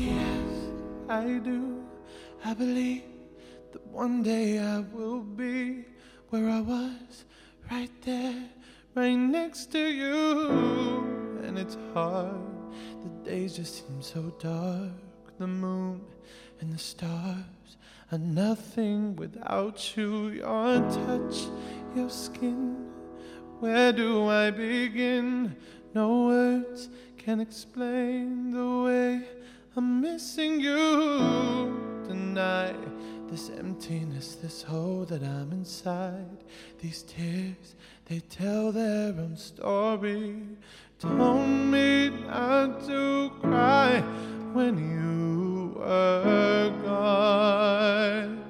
Yes, I do. I believe that one day I will be where I was, right there, right next to you. And it's hard, the days just seem so dark. The moon and the stars are nothing without you. Your touch, your skin. Where do I begin? No words can explain the way I'm missing you tonight. This emptiness, this hole that I'm inside. These tears, they tell their own story. Told me not to cry when you were gone.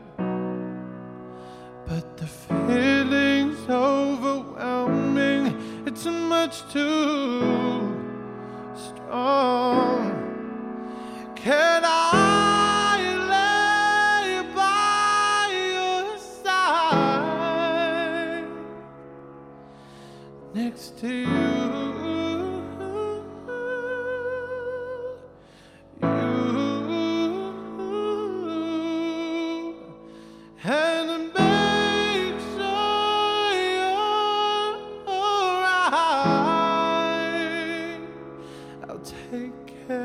But the feeling's overwhelming, it's much too strong. Can I lay by your side next to you?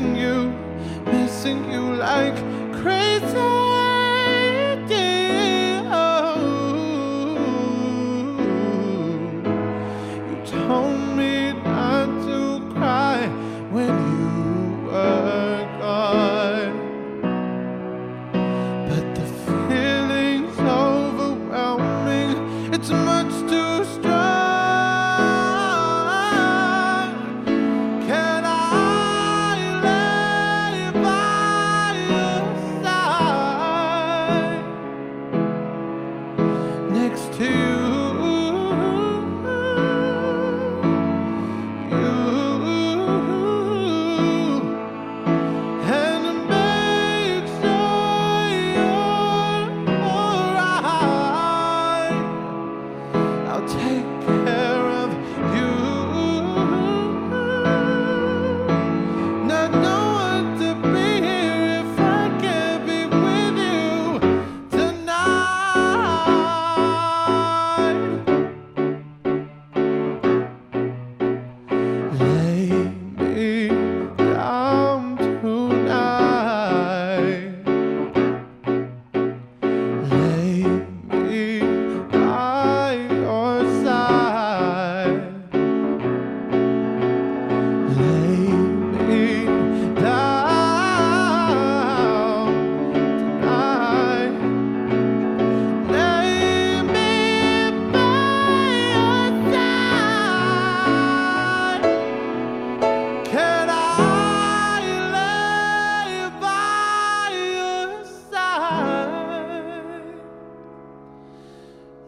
missing you, missing you like crazy.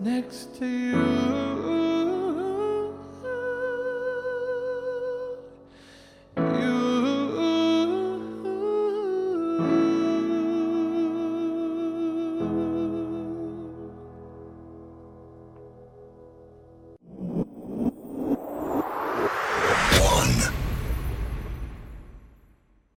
Next to you?